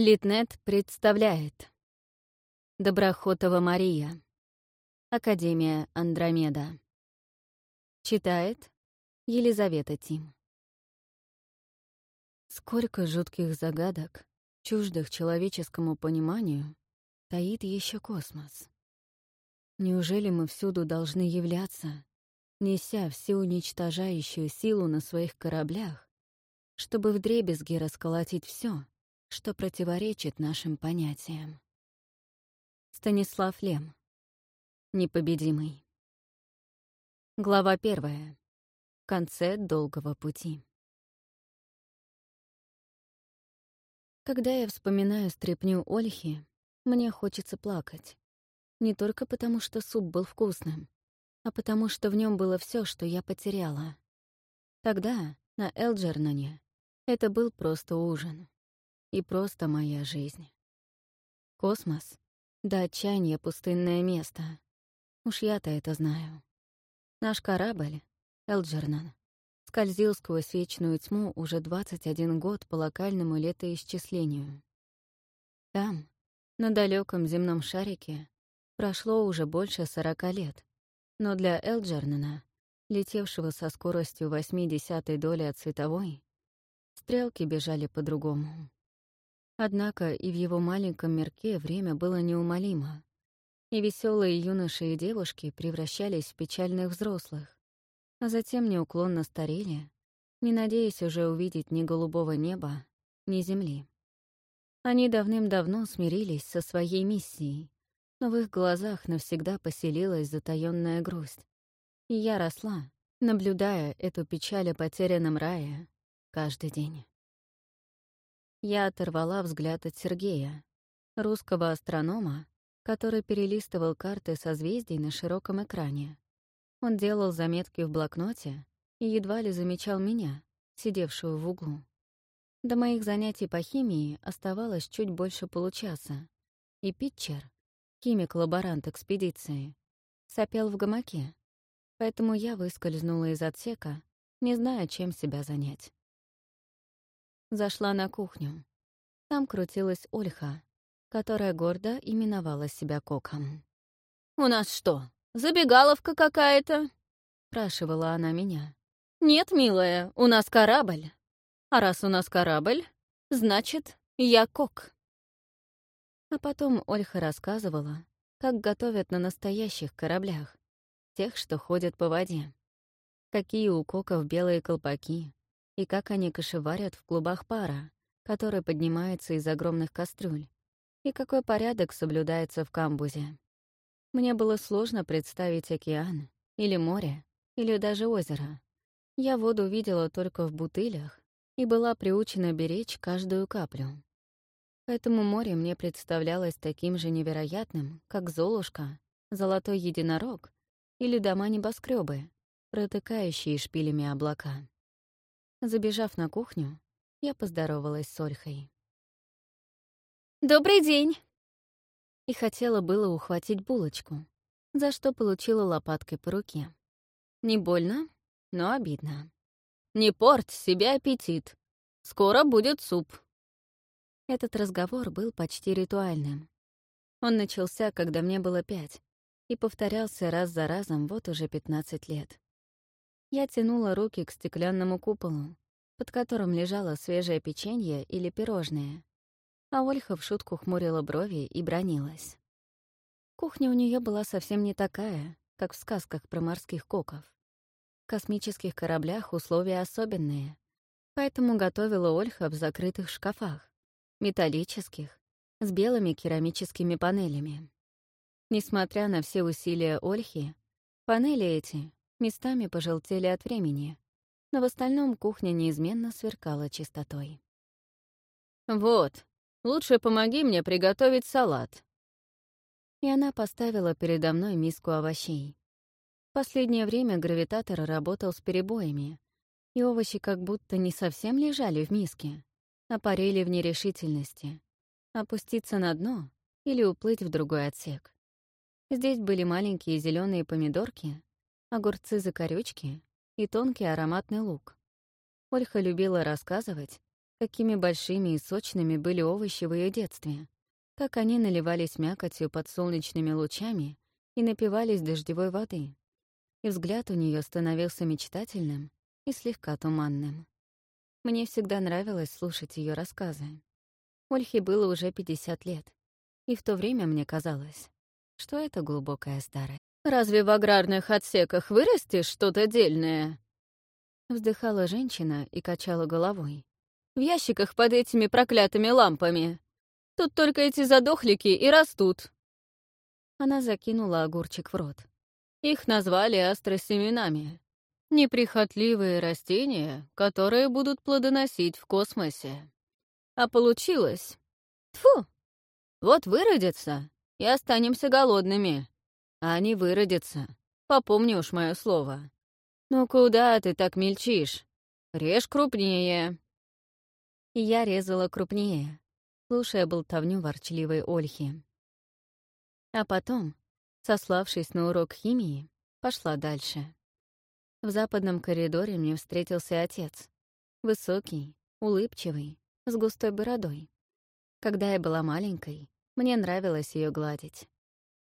Литнет представляет. Доброхотова Мария. Академия Андромеда. Читает Елизавета Тим. Сколько жутких загадок, чуждых человеческому пониманию, таит еще космос. Неужели мы всюду должны являться, неся всеуничтожающую силу на своих кораблях, чтобы вдребезги расколотить все, что противоречит нашим понятиям. Станислав Лем. Непобедимый. Глава первая. В конце долгого пути. Когда я вспоминаю стряпню Ольхи, мне хочется плакать. Не только потому, что суп был вкусным, а потому что в нем было все, что я потеряла. Тогда, на Элджерноне, это был просто ужин и просто моя жизнь. Космос — до отчаяния пустынное место. Уж я-то это знаю. Наш корабль, Элджернан, скользил сквозь вечную тьму уже 21 год по локальному летоисчислению. Там, на далеком земном шарике, прошло уже больше 40 лет, но для Элджернана, летевшего со скоростью 80 доли от световой, стрелки бежали по-другому. Однако и в его маленьком мирке время было неумолимо, и веселые юноши и девушки превращались в печальных взрослых, а затем неуклонно старели, не надеясь уже увидеть ни голубого неба, ни земли. Они давным-давно смирились со своей миссией, но в их глазах навсегда поселилась затаённая грусть. И я росла, наблюдая эту печаль о потерянном рае каждый день. Я оторвала взгляд от Сергея, русского астронома, который перелистывал карты созвездий на широком экране. Он делал заметки в блокноте и едва ли замечал меня, сидевшую в углу. До моих занятий по химии оставалось чуть больше получаса, и Питчер, химик-лаборант экспедиции, сопел в гамаке, поэтому я выскользнула из отсека, не зная, чем себя занять. Зашла на кухню. Там крутилась Ольха, которая гордо именовала себя Коком. «У нас что, забегаловка какая-то?» — спрашивала она меня. «Нет, милая, у нас корабль. А раз у нас корабль, значит, я Кок». А потом Ольха рассказывала, как готовят на настоящих кораблях, тех, что ходят по воде. Какие у коков белые колпаки, и как они кошеварят в клубах пара, который поднимается из огромных кастрюль, и какой порядок соблюдается в камбузе. Мне было сложно представить океан, или море, или даже озеро. Я воду видела только в бутылях и была приучена беречь каждую каплю. Поэтому море мне представлялось таким же невероятным, как Золушка, Золотой единорог или дома небоскребы, протыкающие шпилями облака. Забежав на кухню, я поздоровалась с Ольхой. «Добрый день!» И хотела было ухватить булочку, за что получила лопаткой по руке. Не больно, но обидно. «Не порть себе аппетит! Скоро будет суп!» Этот разговор был почти ритуальным. Он начался, когда мне было пять, и повторялся раз за разом вот уже 15 лет. Я тянула руки к стеклянному куполу, под которым лежало свежее печенье или пирожное, а Ольха в шутку хмурила брови и бронилась. Кухня у нее была совсем не такая, как в сказках про морских коков. В космических кораблях условия особенные, поэтому готовила Ольха в закрытых шкафах, металлических, с белыми керамическими панелями. Несмотря на все усилия Ольхи, панели эти местами пожелтели от времени, но в остальном кухня неизменно сверкала чистотой. «Вот, лучше помоги мне приготовить салат». И она поставила передо мной миску овощей. В последнее время гравитатор работал с перебоями, и овощи как будто не совсем лежали в миске, а парили в нерешительности. Опуститься на дно или уплыть в другой отсек. Здесь были маленькие зеленые помидорки, огурцы-закорючки и тонкий ароматный лук. Ольха любила рассказывать, Какими большими и сочными были овощи в ее детстве, как они наливались мякотью под солнечными лучами и напивались дождевой воды. И взгляд у нее становился мечтательным и слегка туманным. Мне всегда нравилось слушать ее рассказы. Ольхе было уже 50 лет, и в то время мне казалось, что это глубокая старость. «Разве в аграрных отсеках вырастешь что-то дельное?» Вздыхала женщина и качала головой. «В ящиках под этими проклятыми лампами. Тут только эти задохлики и растут». Она закинула огурчик в рот. Их назвали астросеменами. Неприхотливые растения, которые будут плодоносить в космосе. А получилось... Тфу! Вот выродятся, и останемся голодными. А они выродятся. Попомни уж мое слово. Ну куда ты так мельчишь? Режь крупнее. И я резала крупнее, слушая болтовню ворчливой Ольхи. А потом, сославшись на урок химии, пошла дальше. В западном коридоре мне встретился отец. Высокий, улыбчивый, с густой бородой. Когда я была маленькой, мне нравилось ее гладить.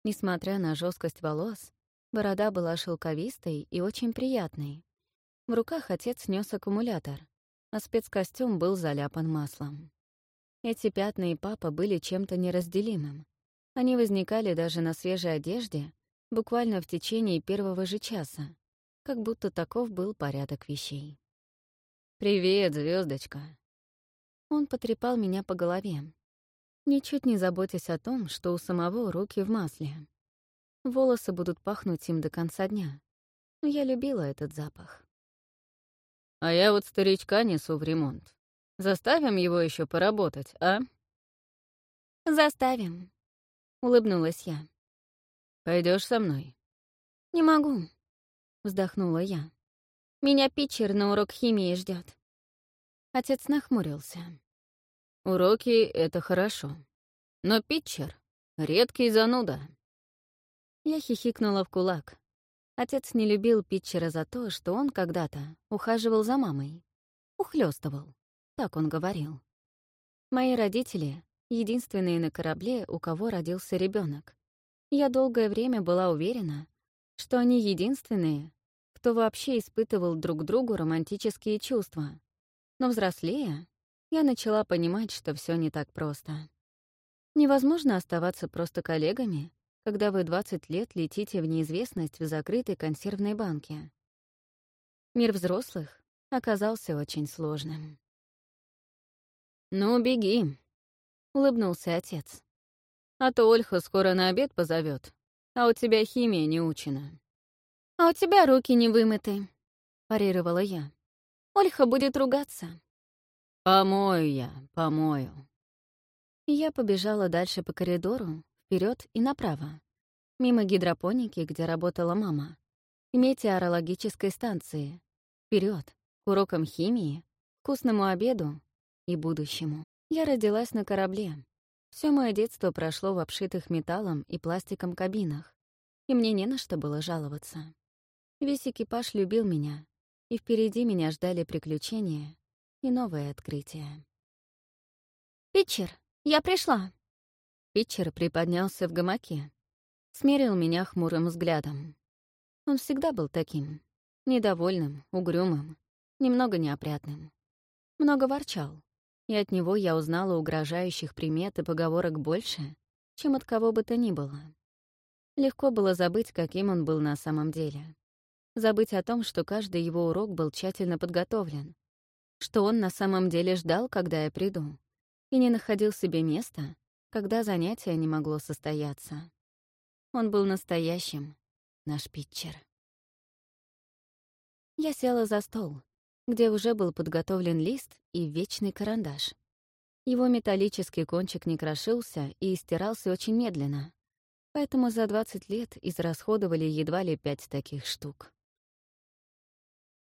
Несмотря на жесткость волос, борода была шелковистой и очень приятной. В руках отец нес аккумулятор, а спецкостюм был заляпан маслом. Эти пятна и папа были чем-то неразделимым. Они возникали даже на свежей одежде буквально в течение первого же часа, как будто таков был порядок вещей. «Привет, звездочка. Он потрепал меня по голове, ничуть не заботясь о том, что у самого руки в масле. Волосы будут пахнуть им до конца дня. Но я любила этот запах. «А я вот старичка несу в ремонт. Заставим его еще поработать, а?» «Заставим», — улыбнулась я. Пойдешь со мной?» «Не могу», — вздохнула я. «Меня питчер на урок химии ждет. Отец нахмурился. «Уроки — это хорошо. Но питчер — редкий зануда». Я хихикнула в кулак. Отец не любил питчера за то, что он когда-то ухаживал за мамой. Ухлёстывал, так он говорил. Мои родители — единственные на корабле, у кого родился ребенок. Я долгое время была уверена, что они единственные, кто вообще испытывал друг другу романтические чувства. Но взрослея, я начала понимать, что все не так просто. Невозможно оставаться просто коллегами, когда вы 20 лет летите в неизвестность в закрытой консервной банке. Мир взрослых оказался очень сложным. «Ну, беги», — улыбнулся отец. «А то Ольха скоро на обед позовет, а у тебя химия не учена». «А у тебя руки не вымыты», — парировала я. Ольха будет ругаться. «Помою я, помою». Я побежала дальше по коридору, вперед и направо, мимо гидропоники, где работала мама, и метеорологической станции, вперед к урокам химии, вкусному обеду и будущему. Я родилась на корабле. Все мое детство прошло в обшитых металлом и пластиком кабинах, и мне не на что было жаловаться. Весь экипаж любил меня, и впереди меня ждали приключения и новые открытия. «Питчер, я пришла!» Питчер приподнялся в гамаке, смерил меня хмурым взглядом. Он всегда был таким, недовольным, угрюмым, немного неопрятным. Много ворчал, и от него я узнала угрожающих примет и поговорок больше, чем от кого бы то ни было. Легко было забыть, каким он был на самом деле. Забыть о том, что каждый его урок был тщательно подготовлен, что он на самом деле ждал, когда я приду, и не находил себе места, когда занятие не могло состояться. Он был настоящим, наш питчер. Я села за стол, где уже был подготовлен лист и вечный карандаш. Его металлический кончик не крошился и истирался очень медленно, поэтому за 20 лет израсходовали едва ли пять таких штук.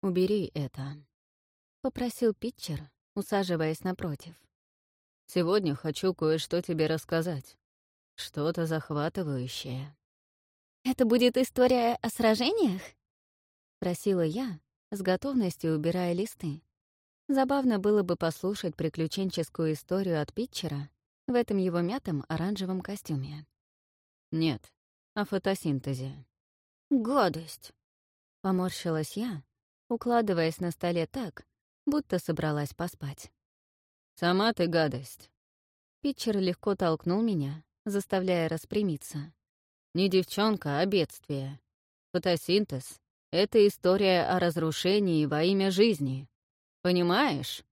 «Убери это», — попросил Питчер, усаживаясь напротив. «Сегодня хочу кое-что тебе рассказать. Что-то захватывающее». «Это будет история о сражениях?» — просила я, с готовностью убирая листы. Забавно было бы послушать приключенческую историю от Питчера в этом его мятом оранжевом костюме. Нет, о фотосинтезе. «Гадость!» — поморщилась я, укладываясь на столе так, будто собралась поспать. «Сама ты гадость!» Питчер легко толкнул меня, заставляя распрямиться. «Не девчонка, а бедствие. Фотосинтез — это история о разрушении во имя жизни. Понимаешь?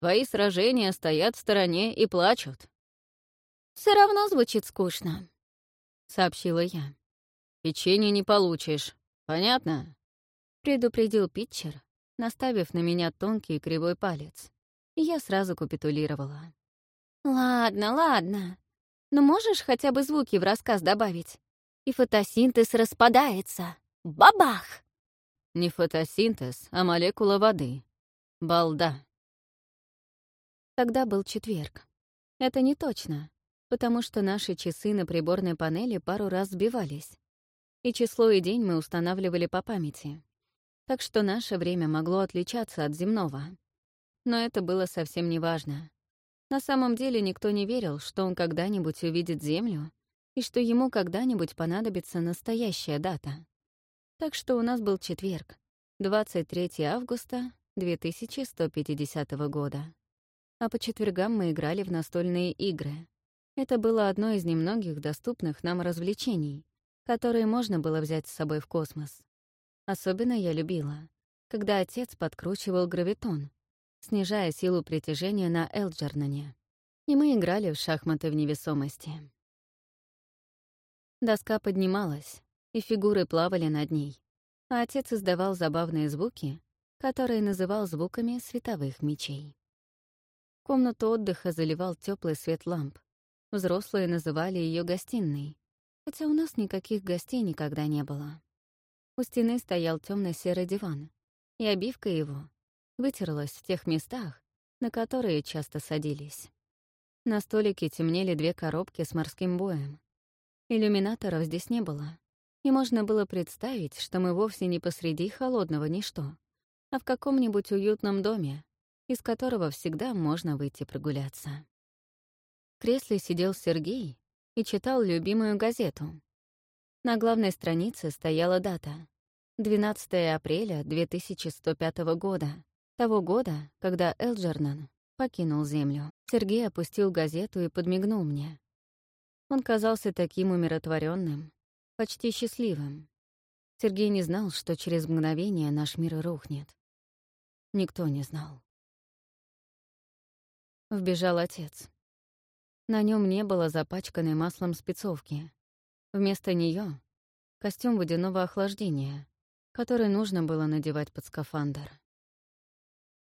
Твои сражения стоят в стороне и плачут». Все равно звучит скучно», — сообщила я. «Печенье не получишь. Понятно?» — предупредил Питчер, наставив на меня тонкий и кривой палец. И я сразу капитулировала. «Ладно, ладно. Но можешь хотя бы звуки в рассказ добавить? И фотосинтез распадается. Бабах!» Не фотосинтез, а молекула воды. Балда. Тогда был четверг. Это не точно, потому что наши часы на приборной панели пару раз сбивались. И число и день мы устанавливали по памяти. Так что наше время могло отличаться от земного. Но это было совсем не важно. На самом деле никто не верил, что он когда-нибудь увидит Землю и что ему когда-нибудь понадобится настоящая дата. Так что у нас был четверг, 23 августа 2150 года. А по четвергам мы играли в настольные игры. Это было одно из немногих доступных нам развлечений, которые можно было взять с собой в космос. Особенно я любила, когда отец подкручивал гравитон, снижая силу притяжения на Элджернане. И мы играли в шахматы в невесомости. Доска поднималась, и фигуры плавали над ней, а отец издавал забавные звуки, которые называл звуками световых мечей. Комнату отдыха заливал теплый свет ламп. Взрослые называли ее гостиной, хотя у нас никаких гостей никогда не было. У стены стоял темно серый диван, и обивка его вытерлась в тех местах, на которые часто садились. На столике темнели две коробки с морским боем. Иллюминаторов здесь не было, и можно было представить, что мы вовсе не посреди холодного ничто, а в каком-нибудь уютном доме, из которого всегда можно выйти прогуляться. В кресле сидел Сергей и читал любимую газету. На главной странице стояла дата — 12 апреля 2105 года, того года, когда Элджернан покинул Землю. Сергей опустил газету и подмигнул мне. Он казался таким умиротворенным, почти счастливым. Сергей не знал, что через мгновение наш мир рухнет. Никто не знал. Вбежал отец. На нем не было запачканной маслом спецовки. Вместо нее костюм водяного охлаждения, который нужно было надевать под скафандр.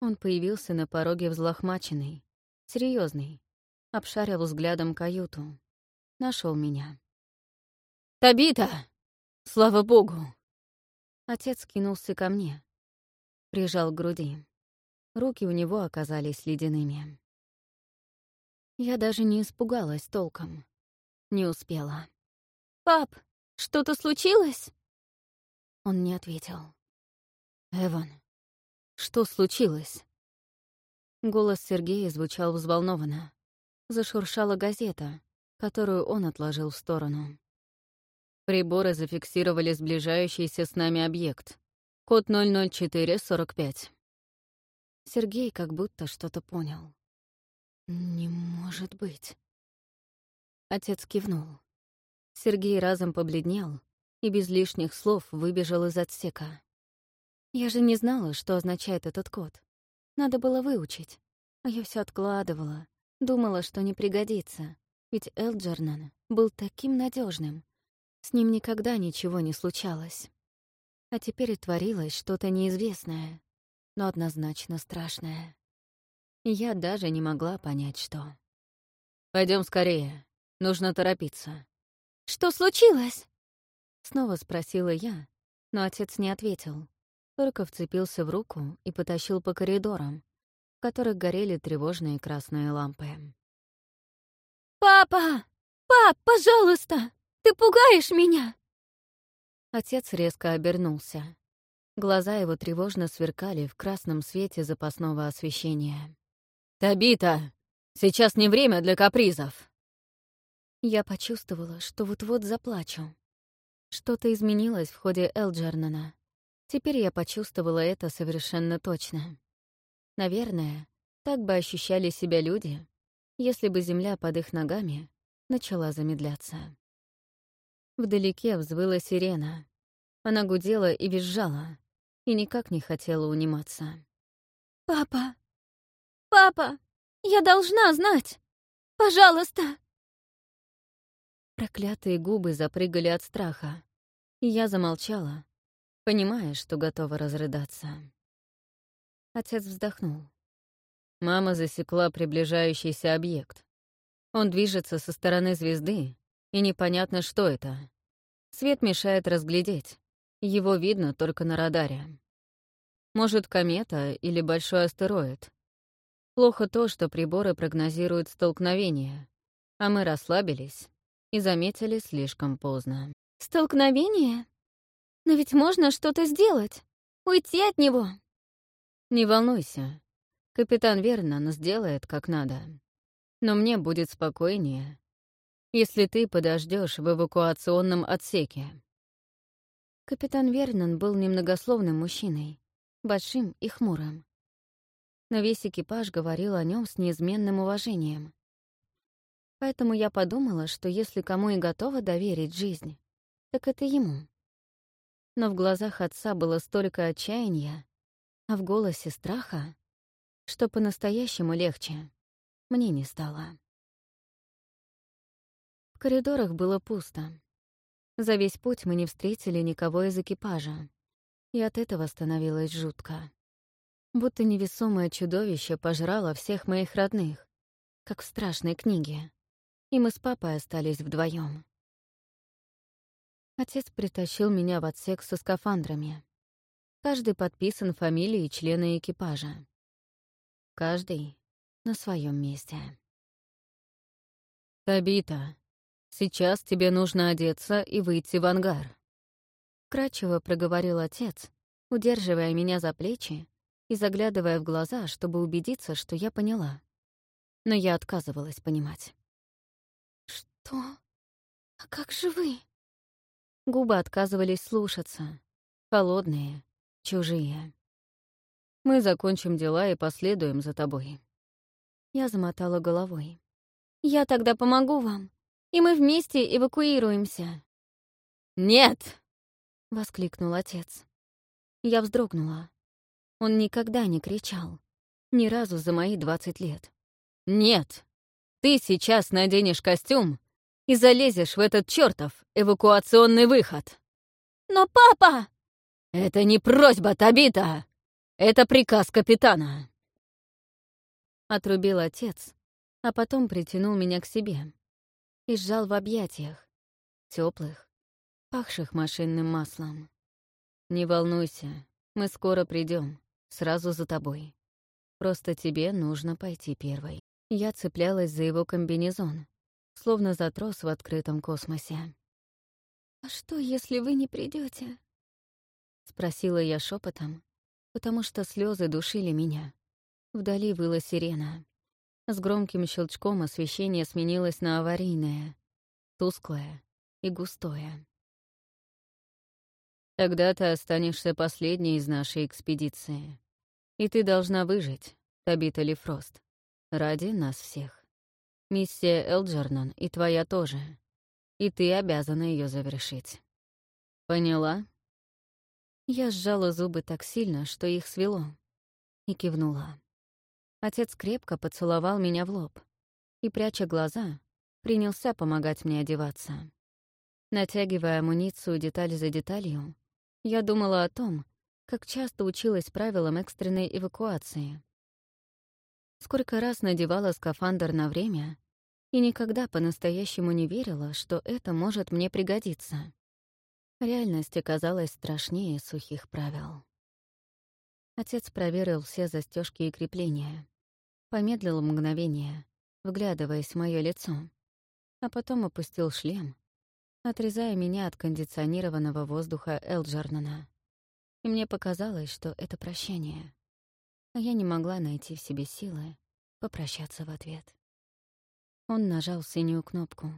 Он появился на пороге взлохмаченный, серьезный, обшарил взглядом каюту, нашел меня. «Табита! Слава богу!» Отец кинулся ко мне, прижал к груди. Руки у него оказались ледяными. Я даже не испугалась толком. Не успела. «Пап, что-то случилось?» Он не ответил. «Эван, что случилось?» Голос Сергея звучал взволнованно. Зашуршала газета, которую он отложил в сторону. Приборы зафиксировали сближающийся с нами объект. Код 00445. Сергей как будто что-то понял. «Не может быть». Отец кивнул. Сергей разом побледнел и без лишних слов выбежал из отсека. Я же не знала, что означает этот код. Надо было выучить. А я все откладывала, думала, что не пригодится. Ведь Элджернан был таким надежным. С ним никогда ничего не случалось. А теперь творилось что-то неизвестное, но однозначно страшное. И я даже не могла понять, что. Пойдем скорее. Нужно торопиться. «Что случилось?» Снова спросила я, но отец не ответил только вцепился в руку и потащил по коридорам, в которых горели тревожные красные лампы. «Папа! Пап, пожалуйста! Ты пугаешь меня!» Отец резко обернулся. Глаза его тревожно сверкали в красном свете запасного освещения. «Табита, сейчас не время для капризов!» Я почувствовала, что вот-вот заплачу. Что-то изменилось в ходе Элджернана. Теперь я почувствовала это совершенно точно. Наверное, так бы ощущали себя люди, если бы земля под их ногами начала замедляться. Вдалеке взвыла сирена. Она гудела и визжала, и никак не хотела униматься. «Папа! Папа! Я должна знать! Пожалуйста!» Проклятые губы запрыгали от страха, и я замолчала, понимая, что готова разрыдаться. Отец вздохнул. Мама засекла приближающийся объект. Он движется со стороны звезды, и непонятно, что это. Свет мешает разглядеть. Его видно только на радаре. Может, комета или большой астероид. Плохо то, что приборы прогнозируют столкновение, а мы расслабились и заметили слишком поздно. «Столкновение? Но ведь можно что-то сделать, уйти от него». «Не волнуйся. Капитан Вернон сделает как надо. Но мне будет спокойнее, если ты подождешь в эвакуационном отсеке». Капитан Вернон был немногословным мужчиной, большим и хмурым. Но весь экипаж говорил о нем с неизменным уважением. Поэтому я подумала, что если кому и готова доверить жизнь, так это ему. Но в глазах отца было столько отчаяния, а в голосе страха, что по-настоящему легче мне не стало. В коридорах было пусто. За весь путь мы не встретили никого из экипажа, и от этого становилось жутко. Будто невесомое чудовище пожрало всех моих родных, как в страшной книге, и мы с папой остались вдвоем. Отец притащил меня в отсек со скафандрами. Каждый подписан фамилией члена экипажа. Каждый на своем месте. «Табита, сейчас тебе нужно одеться и выйти в ангар», — кратчево проговорил отец, удерживая меня за плечи и заглядывая в глаза, чтобы убедиться, что я поняла. Но я отказывалась понимать. «Что? А как же вы?» Губы отказывались слушаться. Холодные, чужие. Мы закончим дела и последуем за тобой». Я замотала головой. «Я тогда помогу вам, и мы вместе эвакуируемся». «Нет!» — воскликнул отец. Я вздрогнула. Он никогда не кричал. Ни разу за мои двадцать лет. «Нет! Ты сейчас наденешь костюм и залезешь в этот чертов эвакуационный выход!» «Но папа!» «Это не просьба, Табита!» Это приказ капитана!» Отрубил отец, а потом притянул меня к себе и сжал в объятиях, теплых, пахших машинным маслом. «Не волнуйся, мы скоро придем, сразу за тобой. Просто тебе нужно пойти первой». Я цеплялась за его комбинезон, словно за трос в открытом космосе. «А что, если вы не придете? спросила я шепотом, потому что слезы душили меня. Вдали выла сирена. С громким щелчком освещение сменилось на аварийное, тусклое и густое. Тогда ты останешься последней из нашей экспедиции. И ты должна выжить, Табита Лифрост, ради нас всех. Миссия Элджернон и твоя тоже. И ты обязана ее завершить. Поняла? Я сжала зубы так сильно, что их свело, и кивнула. Отец крепко поцеловал меня в лоб и, пряча глаза, принялся помогать мне одеваться. Натягивая амуницию деталь за деталью, я думала о том, как часто училась правилам экстренной эвакуации. Сколько раз надевала скафандр на время и никогда по-настоящему не верила, что это может мне пригодиться. Реальность оказалась страшнее сухих правил. Отец проверил все застежки и крепления. Помедлил мгновение, вглядываясь в моё лицо, а потом опустил шлем, отрезая меня от кондиционированного воздуха Элджернана. И мне показалось, что это прощение. А я не могла найти в себе силы попрощаться в ответ. Он нажал синюю кнопку.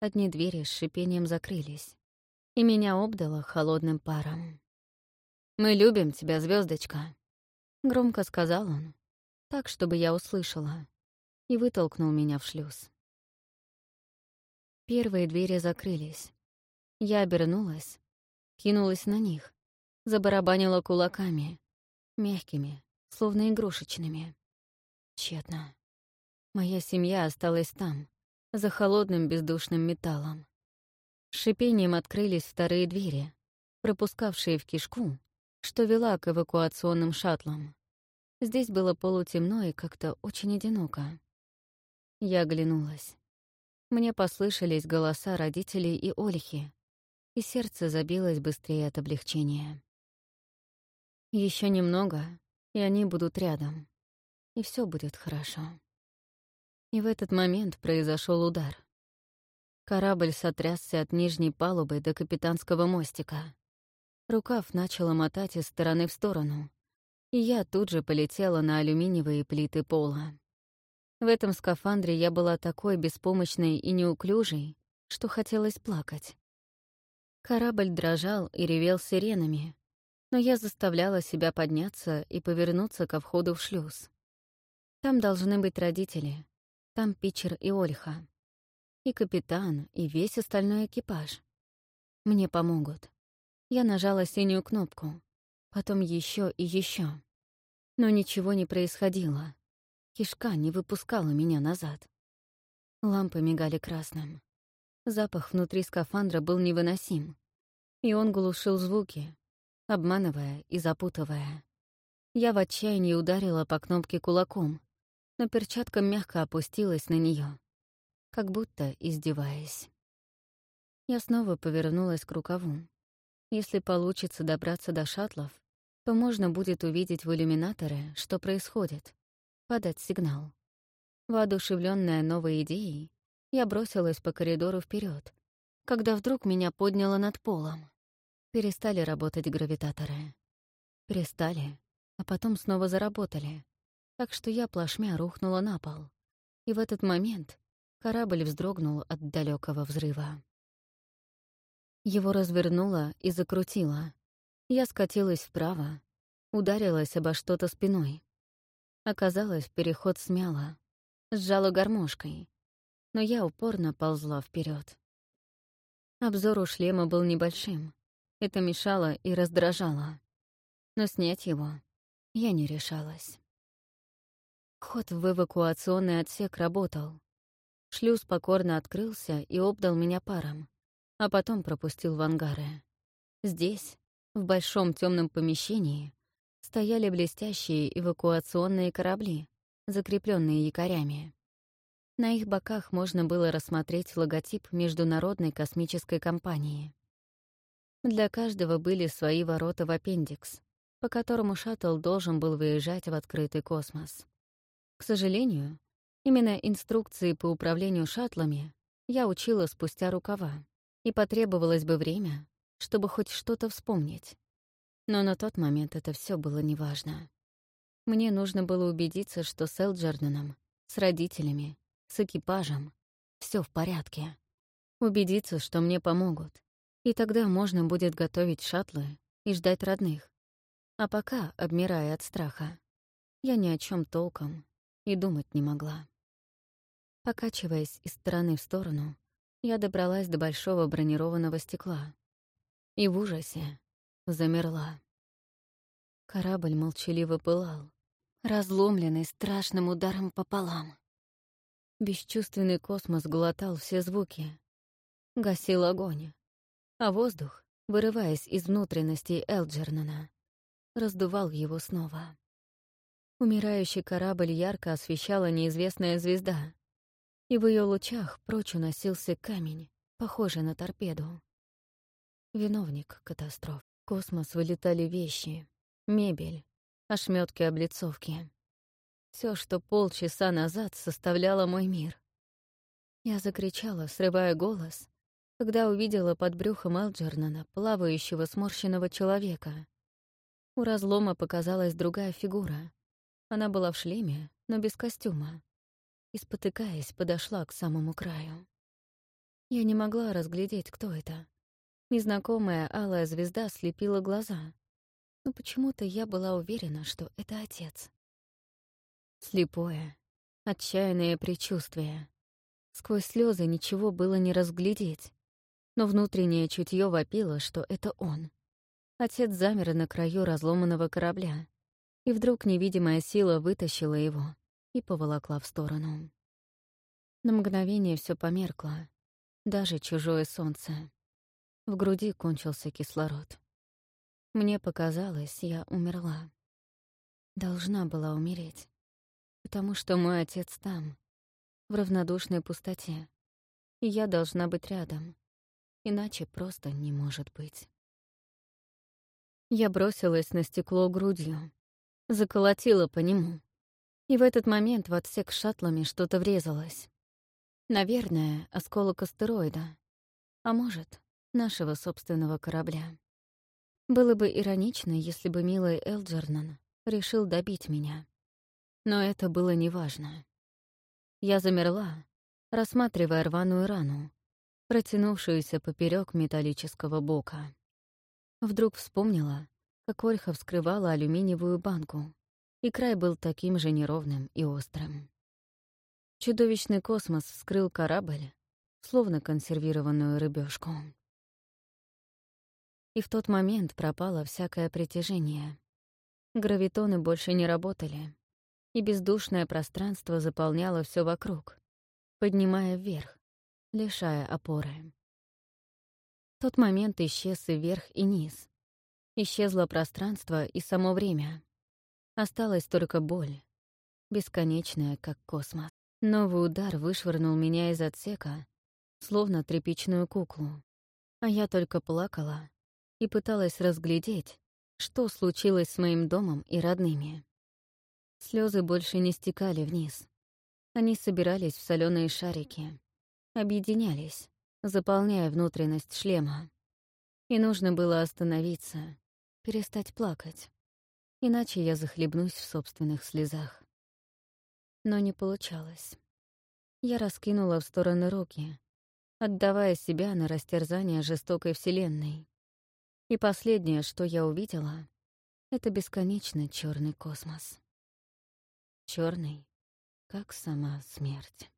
Одни двери с шипением закрылись, и меня обдало холодным паром. «Мы любим тебя, звездочка, громко сказал он, так, чтобы я услышала, и вытолкнул меня в шлюз. Первые двери закрылись. Я обернулась, кинулась на них, забарабанила кулаками, мягкими, словно игрушечными. Тщетно. Моя семья осталась там, за холодным бездушным металлом. С шипением открылись вторые двери, пропускавшие в кишку, что вела к эвакуационным шаттлам. Здесь было полутемно и как-то очень одиноко. Я оглянулась. Мне послышались голоса родителей и Ольхи, и сердце забилось быстрее от облегчения. Еще немного, и они будут рядом, и все будет хорошо. И в этот момент произошел удар. Корабль сотрясся от нижней палубы до капитанского мостика. Рукав начала мотать из стороны в сторону, и я тут же полетела на алюминиевые плиты пола. В этом скафандре я была такой беспомощной и неуклюжей, что хотелось плакать. Корабль дрожал и ревел сиренами, но я заставляла себя подняться и повернуться ко входу в шлюз. Там должны быть родители, там Питчер и Ольха, и капитан, и весь остальной экипаж. Мне помогут. Я нажала синюю кнопку, потом еще и еще. Но ничего не происходило. Кишка не выпускала меня назад. Лампы мигали красным. Запах внутри скафандра был невыносим, и он глушил звуки, обманывая и запутывая. Я в отчаянии ударила по кнопке кулаком, но перчатка мягко опустилась на нее, как будто издеваясь. Я снова повернулась к рукаву. Если получится добраться до шаттлов, то можно будет увидеть в иллюминаторе, что происходит, подать сигнал. Воодушевленная новой идеей, я бросилась по коридору вперед, когда вдруг меня подняло над полом. Перестали работать гравитаторы. Перестали, а потом снова заработали, так что я плашмя рухнула на пол. И в этот момент корабль вздрогнул от далекого взрыва. Его развернуло и закрутило. Я скатилась вправо, ударилась обо что-то спиной. Оказалось, переход смяло, сжала гармошкой, но я упорно ползла вперед. Обзор у шлема был небольшим. Это мешало и раздражало. Но снять его я не решалась. Ход в эвакуационный отсек работал. Шлюз покорно открылся и обдал меня паром а потом пропустил в ангары. Здесь, в большом темном помещении, стояли блестящие эвакуационные корабли, закрепленные якорями. На их боках можно было рассмотреть логотип Международной космической компании. Для каждого были свои ворота в аппендикс, по которому шаттл должен был выезжать в открытый космос. К сожалению, именно инструкции по управлению шаттлами я учила спустя рукава и потребовалось бы время, чтобы хоть что-то вспомнить. Но на тот момент это все было неважно. Мне нужно было убедиться, что с Элджернаном, с родителями, с экипажем все в порядке. Убедиться, что мне помогут. И тогда можно будет готовить шаттлы и ждать родных. А пока, обмирая от страха, я ни о чем толком и думать не могла. Покачиваясь из стороны в сторону, я добралась до большого бронированного стекла и в ужасе замерла. Корабль молчаливо пылал, разломленный страшным ударом пополам. Бесчувственный космос глотал все звуки, гасил огонь, а воздух, вырываясь из внутренностей Элджернана, раздувал его снова. Умирающий корабль ярко освещала неизвестная звезда, и в ее лучах прочь уносился камень, похожий на торпеду. Виновник катастроф. В космос вылетали вещи, мебель, ошметки облицовки. Все, что полчаса назад составляло мой мир. Я закричала, срывая голос, когда увидела под брюхом Элджернана плавающего сморщенного человека У разлома показалась другая фигура. Она была в шлеме, но без костюма. И, спотыкаясь, подошла к самому краю. Я не могла разглядеть, кто это. Незнакомая алая звезда слепила глаза. Но почему-то я была уверена, что это отец. Слепое, отчаянное предчувствие. Сквозь слезы ничего было не разглядеть, но внутреннее чутье вопило, что это он. Отец замер на краю разломанного корабля, и вдруг невидимая сила вытащила его и поволокла в сторону. На мгновение все померкло, даже чужое солнце. В груди кончился кислород. Мне показалось, я умерла. Должна была умереть, потому что мой отец там, в равнодушной пустоте, и я должна быть рядом, иначе просто не может быть. Я бросилась на стекло грудью, заколотила по нему. И в этот момент в отсек с шаттлами что-то врезалось. Наверное, осколок астероида. А может, нашего собственного корабля. Было бы иронично, если бы милый Элджернан решил добить меня. Но это было неважно. Я замерла, рассматривая рваную рану, протянувшуюся поперек металлического бока. Вдруг вспомнила, как Ольха вскрывала алюминиевую банку, и край был таким же неровным и острым. Чудовищный космос вскрыл корабль, словно консервированную рыбешку. И в тот момент пропало всякое притяжение. Гравитоны больше не работали, и бездушное пространство заполняло все вокруг, поднимая вверх, лишая опоры тот момент исчез и верх, и низ. Исчезло пространство и само время. Осталась только боль, бесконечная, как космос. Новый удар вышвырнул меня из отсека, словно тряпичную куклу. А я только плакала и пыталась разглядеть, что случилось с моим домом и родными. Слезы больше не стекали вниз. Они собирались в соленые шарики, объединялись, заполняя внутренность шлема. И нужно было остановиться, перестать плакать, иначе я захлебнусь в собственных слезах. Но не получалось. Я раскинула в стороны руки, отдавая себя на растерзание жестокой вселенной. И последнее, что я увидела, — это бесконечно черный космос. черный, как сама смерть.